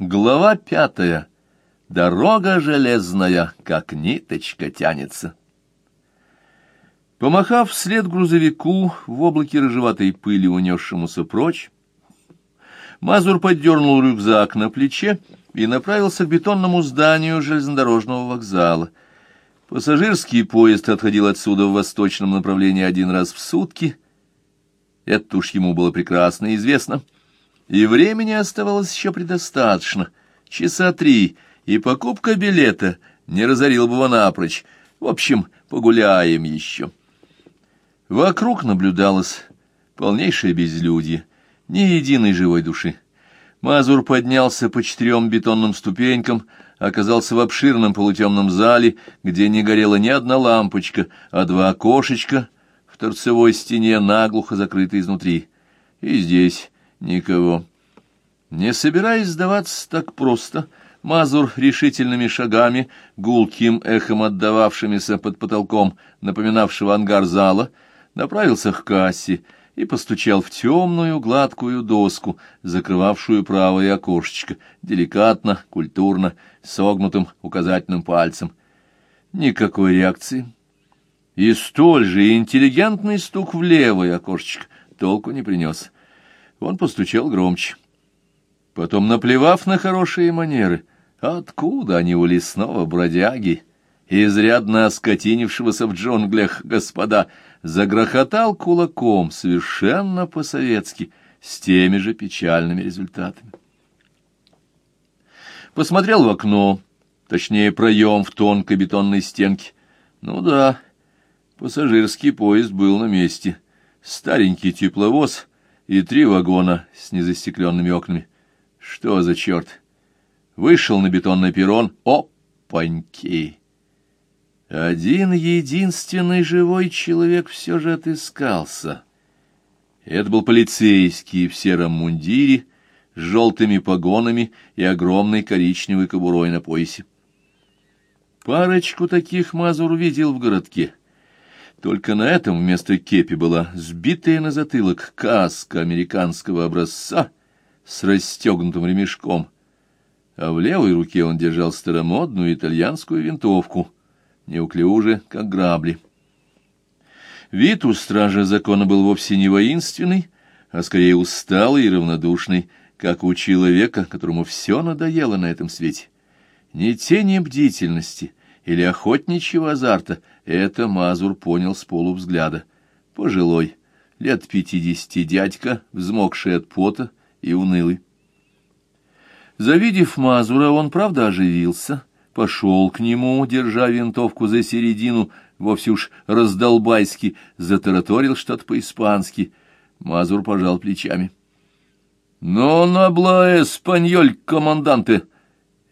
Глава пятая. Дорога железная, как ниточка тянется. Помахав вслед грузовику в облаке рыжеватой пыли, унесшемуся прочь, Мазур поддернул рюкзак на плече и направился к бетонному зданию железнодорожного вокзала. Пассажирский поезд отходил отсюда в восточном направлении один раз в сутки. Это уж ему было прекрасно известно — и времени оставалось еще предостаточно, часа три, и покупка билета не разорил бы его напрочь. В общем, погуляем еще. Вокруг наблюдалось полнейшее безлюдье, ни единой живой души. Мазур поднялся по четырем бетонным ступенькам, оказался в обширном полутемном зале, где не горела ни одна лампочка, а два окошечка в торцевой стене наглухо закрыты изнутри. И здесь Никого. Не собираясь сдаваться так просто, Мазур решительными шагами, гулким эхом отдававшимися под потолком, напоминавшего ангар зала, направился к кассе и постучал в темную гладкую доску, закрывавшую правое окошечко, деликатно, культурно, согнутым указательным пальцем. Никакой реакции. И столь же интеллигентный стук в левое окошечко толку не принес. Он постучал громче. Потом, наплевав на хорошие манеры, откуда они у лесного бродяги, изрядно оскотинившегося в джунглях господа, загрохотал кулаком совершенно по-советски, с теми же печальными результатами. Посмотрел в окно, точнее проем в тонкой бетонной стенке. Ну да, пассажирский поезд был на месте. Старенький тепловоз — и три вагона с незастекленными окнами. Что за черт? Вышел на бетонный перрон. Опаньки! Один единственный живой человек все же отыскался. Это был полицейский в сером мундире, с желтыми погонами и огромной коричневой кобурой на поясе. Парочку таких Мазур видел в городке — только на этом вместо кепи была сбитая на затылок каска американского образца с расстегнутым ремешком, а в левой руке он держал старомодную итальянскую винтовку, неуклюже, как грабли. Вид у стража закона был вовсе не воинственный, а скорее усталый и равнодушный, как у человека, которому все надоело на этом свете. Ни тени бдительности или охотничьего азарта — это Мазур понял с полувзгляда. Пожилой, лет пятидесяти дядька, взмокший от пота и унылый. Завидев Мазура, он, правда, оживился, пошел к нему, держа винтовку за середину, вовсе уж раздолбайски, затараторил что-то по-испански. Мазур пожал плечами. «Но набла эспаньоль, команданте!»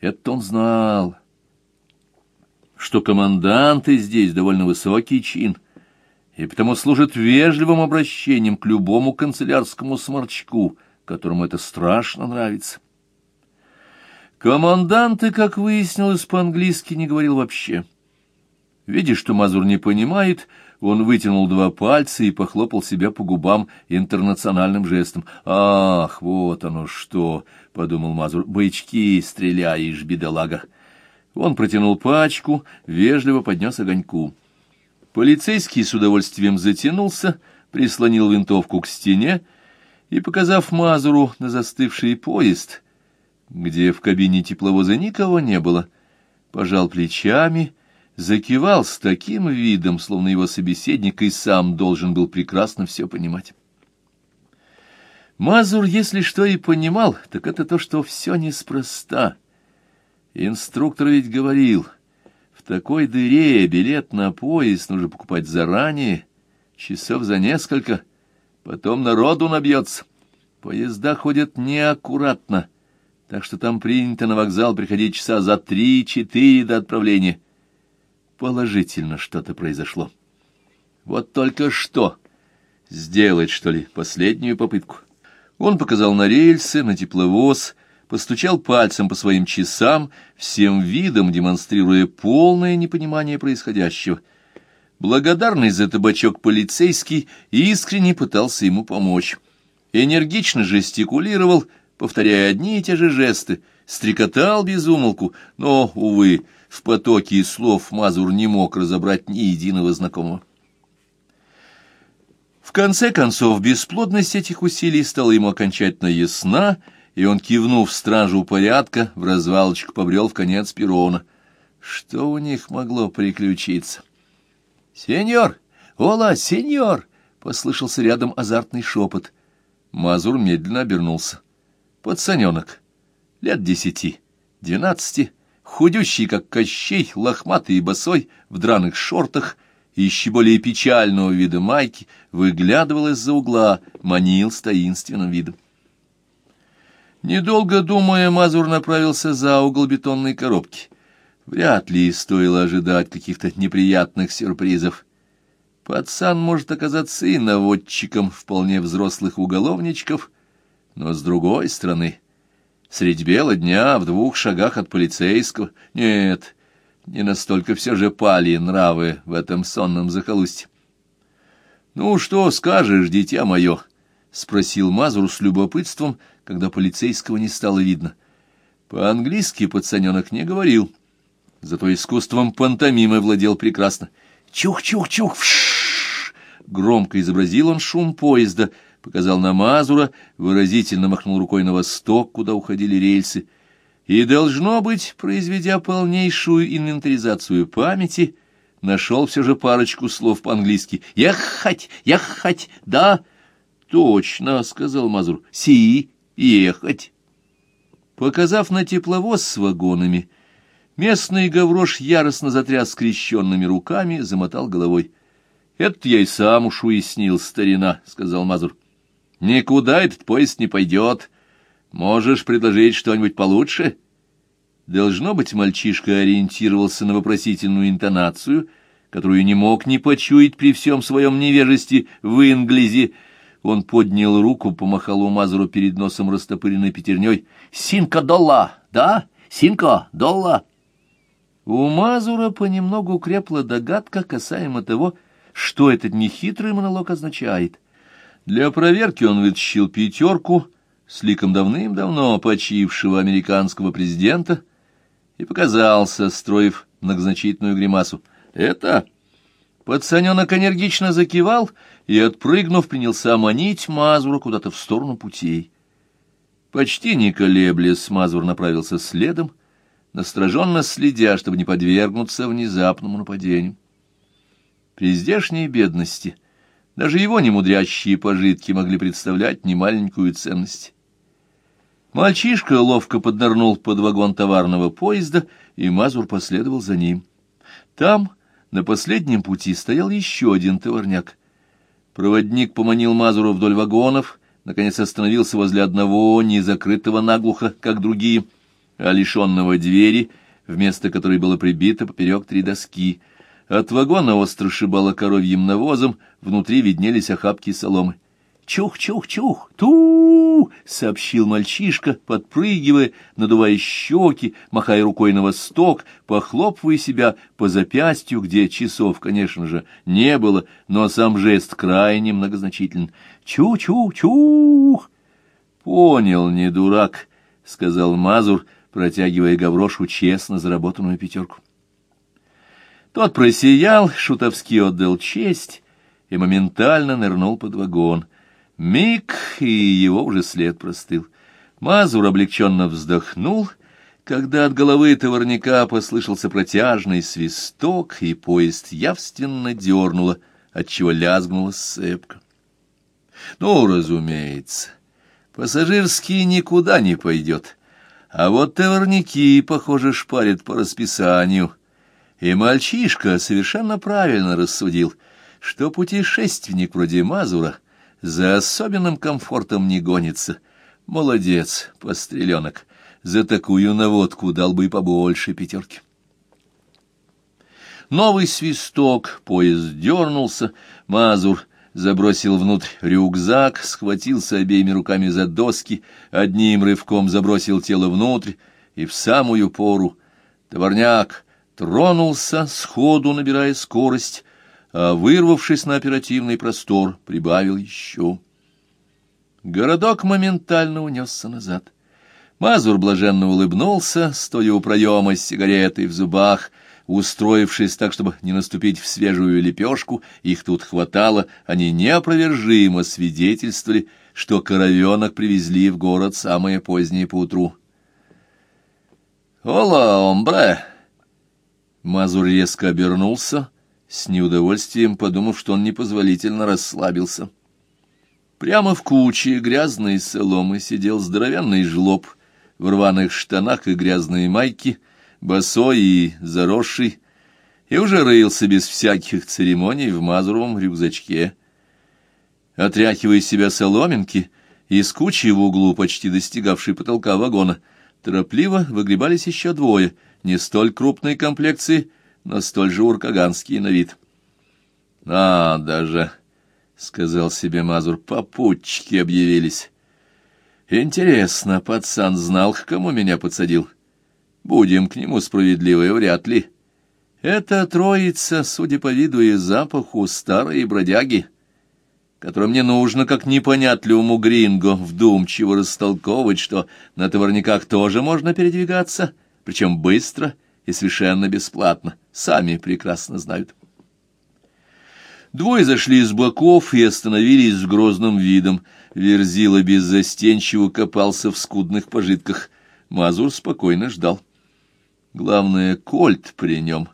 Это он знал что команданты здесь довольно высокий чин, и потому служат вежливым обращением к любому канцелярскому сморчку, которому это страшно нравится. Команданты, как выяснилось, по-английски не говорил вообще. Видя, что Мазур не понимает, он вытянул два пальца и похлопал себя по губам интернациональным жестом. «Ах, вот оно что!» — подумал Мазур. «Бычки стреляешь, бедолага!» Он протянул пачку, вежливо поднес огоньку. Полицейский с удовольствием затянулся, прислонил винтовку к стене и, показав Мазуру на застывший поезд, где в кабине тепловоза никого не было, пожал плечами, закивал с таким видом, словно его собеседник и сам должен был прекрасно все понимать. Мазур, если что и понимал, так это то, что все неспроста — Инструктор ведь говорил, в такой дыре билет на поезд нужно покупать заранее, часов за несколько, потом народу набьется. Поезда ходят неаккуратно, так что там принято на вокзал приходить часа за три-четыре до отправления. Положительно что-то произошло. Вот только что. Сделать, что ли, последнюю попытку. Он показал на рельсы, на тепловоз, постучал пальцем по своим часам, всем видом демонстрируя полное непонимание происходящего. Благодарный за табачок полицейский искренне пытался ему помочь. Энергично жестикулировал, повторяя одни и те же жесты, стрекотал без умолку, но, увы, в потоке слов Мазур не мог разобрать ни единого знакомого. В конце концов, бесплодность этих усилий стала ему окончательно ясна, и он, кивнув стражу порядка, в развалочку побрел в конец перрона. Что у них могло приключиться? «Сеньор! Ола, сеньор!» — послышался рядом азартный шепот. Мазур медленно обернулся. Пацаненок, лет десяти, двенадцати, худющий, как Кощей, лохматый и босой, в драных шортах — и еще более печального вида майки, выглядывал из-за угла, манил с таинственным видом. Недолго думая, Мазур направился за угол бетонной коробки. Вряд ли стоило ожидать каких-то неприятных сюрпризов. Пацан может оказаться и наводчиком вполне взрослых уголовничков, но с другой стороны, средь бела дня в двух шагах от полицейского, нет, не настолько все же пали нравы в этом сонном захолустье. — Ну, что скажешь, дитя мое? — спросил Мазур с любопытством, когда полицейского не стало видно. По-английски пацаненок не говорил, зато искусством пантомимы владел прекрасно. «Чух-чух-чух! Вшшш!» Громко изобразил он шум поезда, показал на Мазура, выразительно махнул рукой на восток, куда уходили рельсы — и, должно быть, произведя полнейшую инвентаризацию памяти, нашел все же парочку слов по-английски. «Ехать! Ехать! Да!» «Точно!» — сказал Мазур. «Си! Ехать!» Показав на тепловоз с вагонами, местный гаврош яростно затряс скрещенными руками, замотал головой. «Это я и сам уж уяснил, старина», — сказал Мазур. «Никуда этот поезд не пойдет. Можешь предложить что-нибудь получше?» Должно быть, мальчишка ориентировался на вопросительную интонацию, которую не мог не почуять при всем своем невежестве в инглизе. Он поднял руку, помахал у Мазуру перед носом растопыренной пятерней. «Синка долла, да? Синка долла!» У Мазура понемногу крепла догадка касаемо того, что этот нехитрый монолог означает. Для проверки он вытащил пятерку — с ликом давным-давно почившего американского президента и показался, строив многозначительную гримасу. «Это...» Пацаненок энергично закивал и, отпрыгнув, принялся манить Мазура куда-то в сторону путей. Почти не колеблясь, Мазур направился следом, настороженно следя, чтобы не подвергнуться внезапному нападению. При здешней бедности даже его немудрящие пожитки могли представлять немаленькую ценность. Мальчишка ловко поднырнул под вагон товарного поезда, и Мазур последовал за ним. Там, на последнем пути, стоял еще один товарняк. Проводник поманил Мазура вдоль вагонов, наконец остановился возле одного, не закрытого наглухо, как другие, а лишенного двери, вместо которой было прибито поперек три доски. От вагона остро шибало коровьим навозом, внутри виднелись охапки соломы. «Чух-чух-чух! Ту!» — сообщил мальчишка, подпрыгивая, надувая щеки, махая рукой на восток, похлопывая себя по запястью, где часов, конечно же, не было, но сам жест крайне многозначителен. «Чу-чу-чух!» «Понял, не дурак», — сказал Мазур, протягивая Гаврошу честно заработанную пятерку. Тот просиял, шутовски отдал честь и моментально нырнул под вагон — Миг, и его уже след простыл. Мазур облегченно вздохнул, когда от головы товарняка послышался протяжный свисток, и поезд явственно дернуло, отчего лязгнула сцепка. Ну, разумеется, пассажирский никуда не пойдет, а вот товарники, похоже, шпарят по расписанию. И мальчишка совершенно правильно рассудил, что путешественник вроде Мазура — за особенным комфортом не гонится. Молодец, постреленок. За такую наводку дал бы и побольше пятерки. Новый свисток, поезд дернулся, Мазур забросил внутрь рюкзак, схватился обеими руками за доски, одним рывком забросил тело внутрь, и в самую пору товарняк тронулся, сходу набирая скорость, а, вырвавшись на оперативный простор, прибавил еще. Городок моментально унесся назад. Мазур блаженно улыбнулся, стоя у проема с сигаретой в зубах, устроившись так, чтобы не наступить в свежую лепешку, их тут хватало, они неопровержимо свидетельствовали, что коровенок привезли в город самое позднее поутру. «Ола, омбре!» Мазур резко обернулся, с неудовольствием подумав, что он непозволительно расслабился. Прямо в куче грязной соломы сидел здоровенный жлоб в рваных штанах и грязной майке, босой и заросший, и уже рылся без всяких церемоний в мазуровом рюкзачке. Отряхивая себя соломинки, из кучи в углу, почти достигавшей потолка вагона, торопливо выгребались еще двое, не столь крупной комплекции, но столь же уркаганские на вид. «А, даже...» — сказал себе Мазур, — попутчики объявились. «Интересно, пацан знал, к кому меня подсадил. Будем к нему справедливы, вряд ли. Это троица, судя по виду и запаху, старые бродяги» которым не нужно, как непонятливому гринго, вдумчиво растолковывать, что на товарниках тоже можно передвигаться, причем быстро и совершенно бесплатно, сами прекрасно знают. Двое зашли с боков и остановились с грозным видом. Верзила беззастенчиво копался в скудных пожитках. Мазур спокойно ждал. Главное, кольт при нем,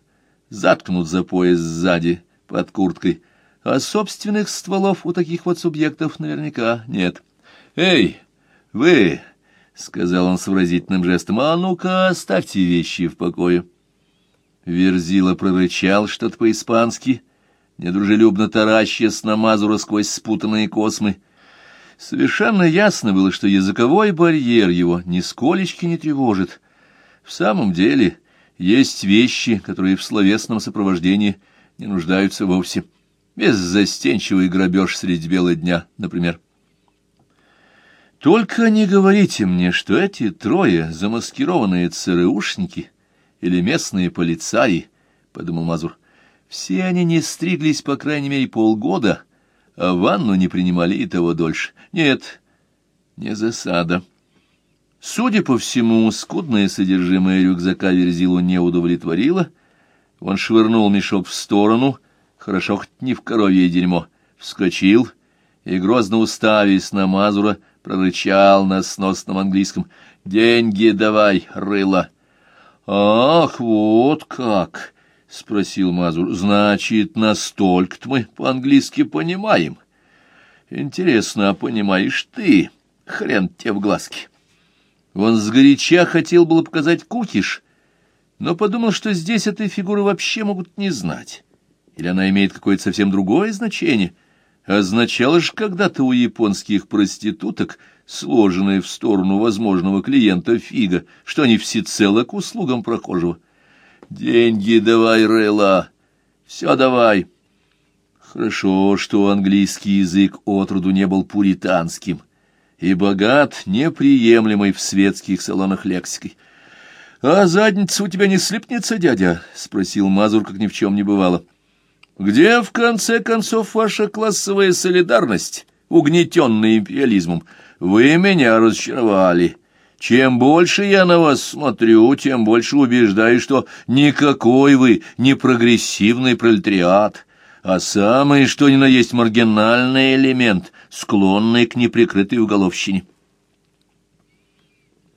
заткнут за пояс сзади, под курткой — а собственных стволов у таких вот субъектов наверняка нет. «Эй, вы!» — сказал он с выразительным жестом. «А ну-ка, оставьте вещи в покое». Верзила прорычал что-то по-испански, недружелюбно таращясь на Мазура сквозь спутанные космы. Совершенно ясно было, что языковой барьер его нисколечки не тревожит. В самом деле есть вещи, которые в словесном сопровождении не нуждаются вовсе. Беззастенчивый грабеж средь бела дня, например. Только не говорите мне, что эти трое замаскированные ЦРУшники или местные полицаи, — подумал Мазур, — все они не стриглись, по крайней мере, полгода, а ванну не принимали и того дольше. Нет, не засада. Судя по всему, скудное содержимое рюкзака Верзилу не удовлетворило. Он швырнул мешок в сторону — хорошо хоть не в коровье дерьмо, вскочил и, грозно уставясь на Мазура, прорычал на сносном английском «Деньги давай, рыло!» «Ах, вот как!» — спросил Мазур. «Значит, настолько-то мы по-английски понимаем. Интересно, а понимаешь ты? Хрен тебе в глазки!» Он сгоряча хотел было показать кукиш, но подумал, что здесь этой фигуры вообще могут не знать или она имеет какое-то совсем другое значение? Означало же когда-то у японских проституток, сложенные в сторону возможного клиента фига, что они всецело к услугам прохожего. «Деньги давай, Релла, все давай». Хорошо, что английский язык отроду не был пуританским и богат, неприемлемой в светских салонах лексикой. — А задница у тебя не слепнется, дядя? — спросил Мазур, как ни в чем не бывало. — где, в конце концов, ваша классовая солидарность, угнетенная империализмом? Вы меня разочаровали. Чем больше я на вас смотрю, тем больше убеждаюсь, что никакой вы не прогрессивный пролетариат, а самый что ни на есть маргинальный элемент, склонный к неприкрытой уголовщине.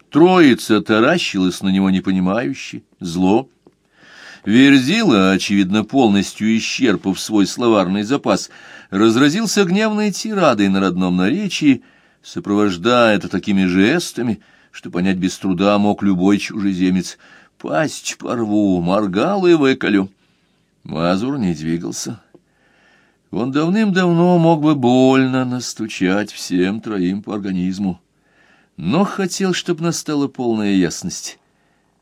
Троица таращилась на него непонимающе, зло, Верзила, очевидно, полностью исчерпав свой словарный запас, разразился гневной тирадой на родном наречии, сопровождая это такими жестами, что понять без труда мог любой чужеземец. «Пасть порву, моргал и выколю». Мазур не двигался. Он давным-давно мог бы больно настучать всем троим по организму, но хотел, чтобы настала полная ясность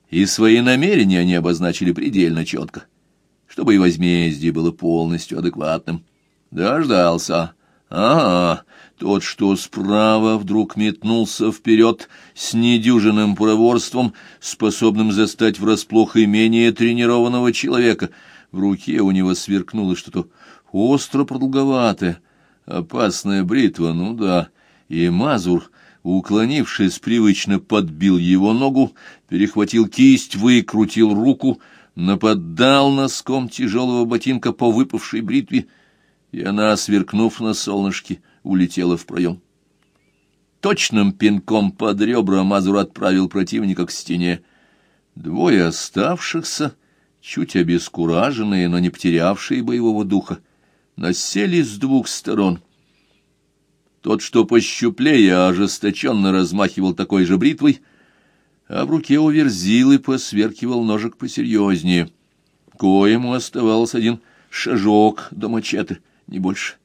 и свои намерения они обозначили предельно четко, чтобы и возмездие было полностью адекватным. Дождался. Ага, тот, что справа, вдруг метнулся вперед с недюжинным проворством, способным застать врасплох и менее тренированного человека. В руке у него сверкнуло что-то остро продолговатое, опасная бритва, ну да, и Мазур уклонившись, привычно подбил его ногу, перехватил кисть, выкрутил руку, нападал носком тяжелого ботинка по выпавшей бритве, и она, сверкнув на солнышке, улетела в проем. Точным пинком под ребра Мазур отправил противника к стене. Двое оставшихся, чуть обескураженные, но не потерявшие боевого духа, насели с двух сторон. Тот, что пощуплее, ожесточенно размахивал такой же бритвой, а в руке у верзилы посверкивал ножик посерьезнее. Коему оставался один шажок до мачете, не больше.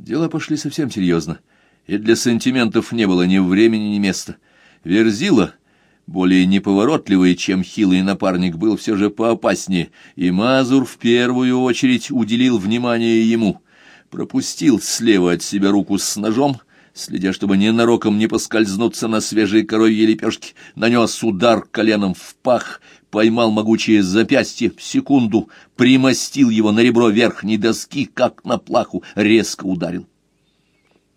Дела пошли совсем серьезно, и для сантиментов не было ни времени, ни места. Верзила, более неповоротливый, чем хилый напарник, был все же поопаснее, и Мазур в первую очередь уделил внимание ему. Пропустил слева от себя руку с ножом, следя, чтобы ненароком не поскользнуться на свежей коровьей лепешке, нанес удар коленом в пах, поймал могучее запястье в секунду, примостил его на ребро верхней доски, как на плаху, резко ударил.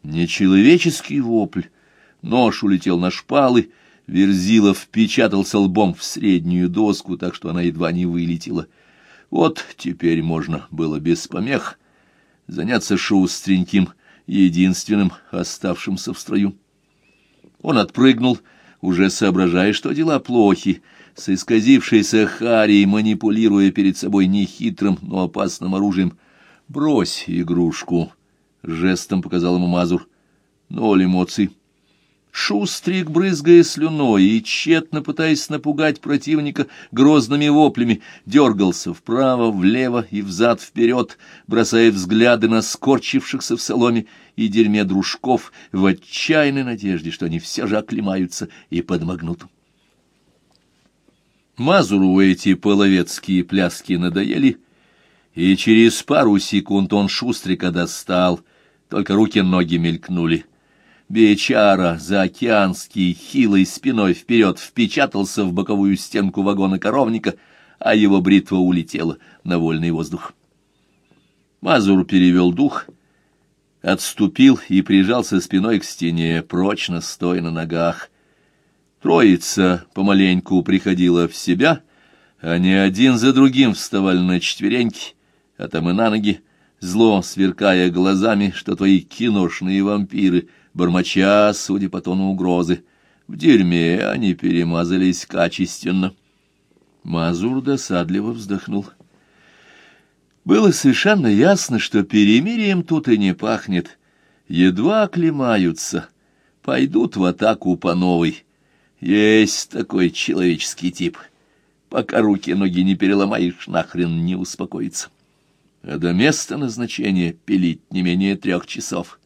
Нечеловеческий вопль. Нож улетел на шпалы, Верзилов впечатался лбом в среднюю доску, так что она едва не вылетела. Вот теперь можно было без помех заняться шустреньким, единственным оставшимся в строю. Он отпрыгнул, уже соображая, что дела плохи, с исказившейся Харей, манипулируя перед собой нехитрым, но опасным оружием. «Брось игрушку!» — жестом показал ему Мазур. «Ноль эмоций». Шустрик, брызгая слюной и тщетно пытаясь напугать противника грозными воплями, дергался вправо, влево и взад-вперед, бросая взгляды на скорчившихся в соломе и дерьме дружков в отчаянной надежде, что они все же оклемаются и подмогнут. Мазуру эти половецкие пляски надоели, и через пару секунд он шустрика достал, только руки-ноги мелькнули — Бичара, заокеанский, хилой спиной вперед впечатался в боковую стенку вагона коровника, а его бритва улетела на вольный воздух. Мазур перевел дух, отступил и прижался спиной к стене, прочно стоя на ногах. Троица помаленьку приходила в себя, они один за другим вставали на четвереньки, а там и на ноги, зло сверкая глазами, что твои киношные вампиры — бормоча, судя по тону угрозы. В дерьме они перемазались качественно. Мазур досадливо вздохнул. Было совершенно ясно, что перемирием тут и не пахнет. Едва оклемаются, пойдут в атаку по новой. Есть такой человеческий тип. Пока руки-ноги не переломаешь, нахрен не успокоится. А до места назначения пилить не менее трех часов.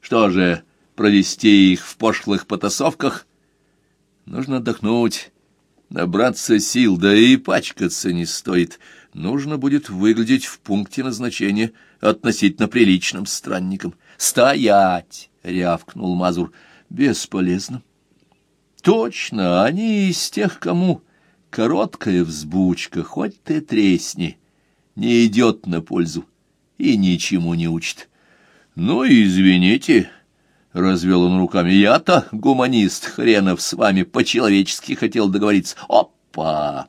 Что же, провести их в пошлых потасовках. Нужно отдохнуть, набраться сил, да и пачкаться не стоит. Нужно будет выглядеть в пункте назначения относительно приличным странником. «Стоять!» — рявкнул Мазур. «Бесполезно». «Точно, они из тех, кому короткая взбучка, хоть ты тресни, не идет на пользу и ничему не учит. Ну, извините». — развел он руками. «Я-то, гуманист хренов, с вами по-человечески хотел договориться. Опа!»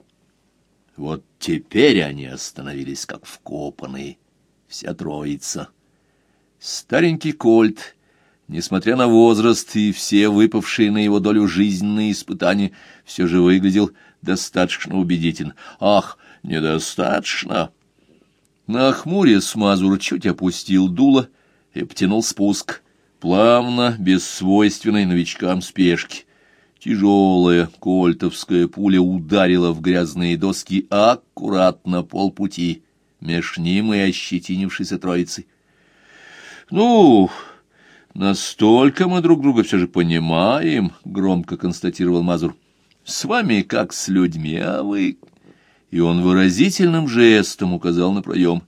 Вот теперь они остановились как вкопанные, вся троица. Старенький кольт, несмотря на возраст и все выпавшие на его долю жизненные испытания, все же выглядел достаточно убедительно. «Ах, недостаточно!» На хмуре Смазур чуть опустил дуло и потянул спуск — Плавно, без свойственной новичкам спешки. Тяжелая кольтовская пуля ударила в грязные доски аккуратно полпути, меж ним и ощетинившейся троицей. «Ну, настолько мы друг друга все же понимаем», — громко констатировал Мазур. «С вами как с людьми, а вы...» И он выразительным жестом указал на проем.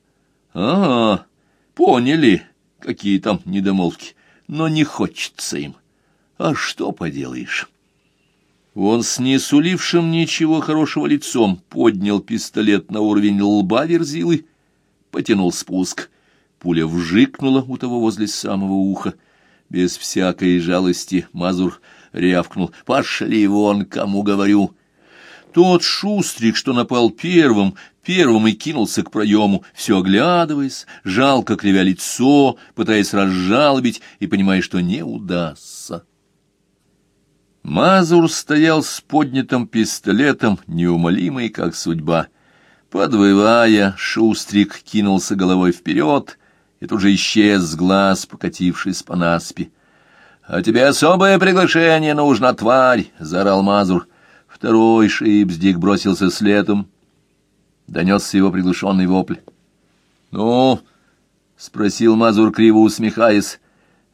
«Ага, поняли, какие там недомолвки» но не хочется им. А что поделаешь? Он с несулившим ничего хорошего лицом поднял пистолет на уровень лба верзилы, потянул спуск. Пуля вжикнула у того возле самого уха. Без всякой жалости Мазур рявкнул. «Пошли вон, кому говорю!» Тот шустрик, что напал первым, первым и кинулся к проему, все оглядываясь, жалко кривя лицо, пытаясь разжалобить и понимая, что не удастся. Мазур стоял с поднятым пистолетом, неумолимый, как судьба. Подвывая, шустрик кинулся головой вперед и тут же исчез с глаз, покатившись по наспи. — А тебе особое приглашение нужно, тварь! — заорал Мазур. Второй шипздик бросился следом. Донесся его приглушенный вопль. — Ну? — спросил Мазур, криво усмехаясь.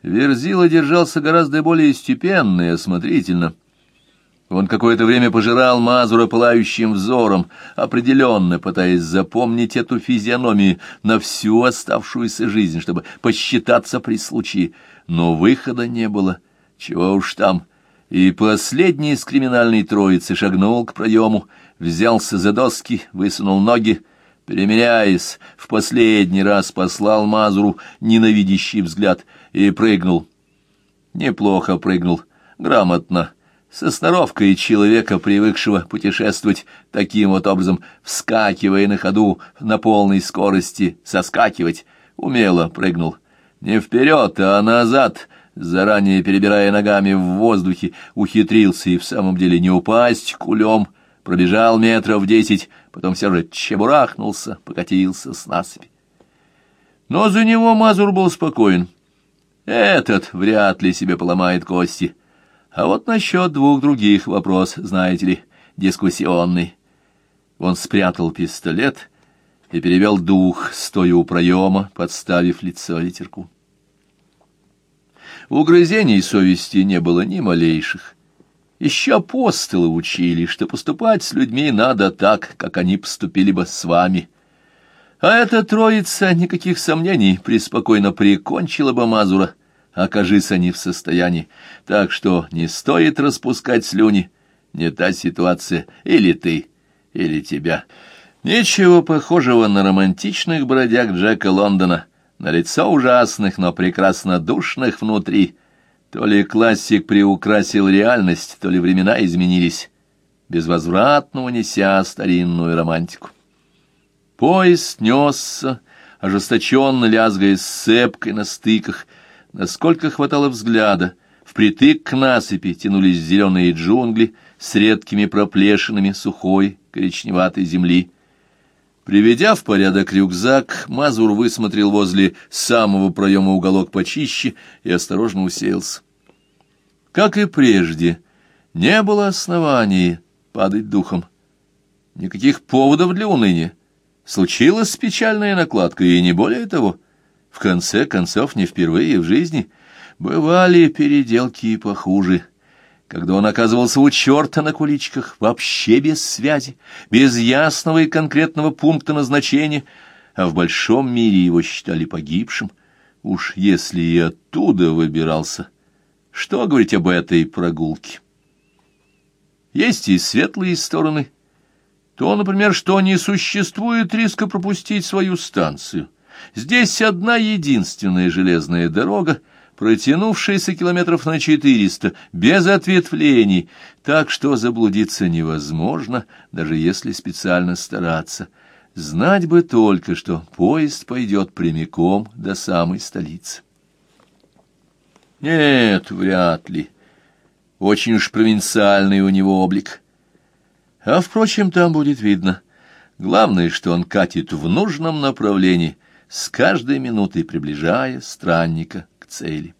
Верзила держался гораздо более степенно и осмотрительно. Он какое-то время пожирал Мазура пылающим взором, определенно пытаясь запомнить эту физиономию на всю оставшуюся жизнь, чтобы посчитаться при случае. Но выхода не было. Чего уж там и последний из криминальной троицы шагнул к проему, взялся за доски, высунул ноги, перемеряясь, в последний раз послал Мазуру ненавидящий взгляд и прыгнул. Неплохо прыгнул, грамотно, со сноровкой человека, привыкшего путешествовать таким вот образом, вскакивая на ходу на полной скорости, соскакивать, умело прыгнул. Не вперед, а назад — заранее перебирая ногами в воздухе, ухитрился и в самом деле не упасть кулем, пробежал метров десять, потом все же чебурахнулся, покатился с насыпи. Но за него Мазур был спокоен. Этот вряд ли себе поломает кости. А вот насчет двух других вопрос, знаете ли, дискуссионный. Он спрятал пистолет и перевел дух, стоя у проема, подставив лицо ветерку. Угрызений совести не было ни малейших. Еще апостолы учили, что поступать с людьми надо так, как они поступили бы с вами. А эта троица, никаких сомнений, преспокойно прикончила бы Мазура, окажись они в состоянии. Так что не стоит распускать слюни. Не та ситуация. Или ты, или тебя. Ничего похожего на романтичных бродяг Джека Лондона — на лицо ужасных, но прекрасно душных внутри. То ли классик приукрасил реальность, то ли времена изменились, безвозвратно унеся старинную романтику. Поезд несся, ожесточенно лязгая сцепкой на стыках, насколько хватало взгляда, впритык к насыпи тянулись зеленые джунгли с редкими проплешинами сухой коричневатой земли, Приведя в порядок рюкзак, Мазур высмотрел возле самого проема уголок почище и осторожно уселся. Как и прежде, не было оснований падать духом. Никаких поводов для уныния. Случилась печальная накладка, и не более того. В конце концов, не впервые в жизни бывали переделки и похуже — когда он оказывался у черта на куличках, вообще без связи, без ясного и конкретного пункта назначения, а в большом мире его считали погибшим. Уж если и оттуда выбирался, что говорить об этой прогулке? Есть и светлые стороны. То, например, что не существует риска пропустить свою станцию. Здесь одна единственная железная дорога, протянувшаяся километров на четыреста, без ответвлений, так что заблудиться невозможно, даже если специально стараться. Знать бы только, что поезд пойдет прямиком до самой столицы. Нет, вряд ли. Очень уж провинциальный у него облик. А, впрочем, там будет видно. Главное, что он катит в нужном направлении, с каждой минутой приближая странника цели.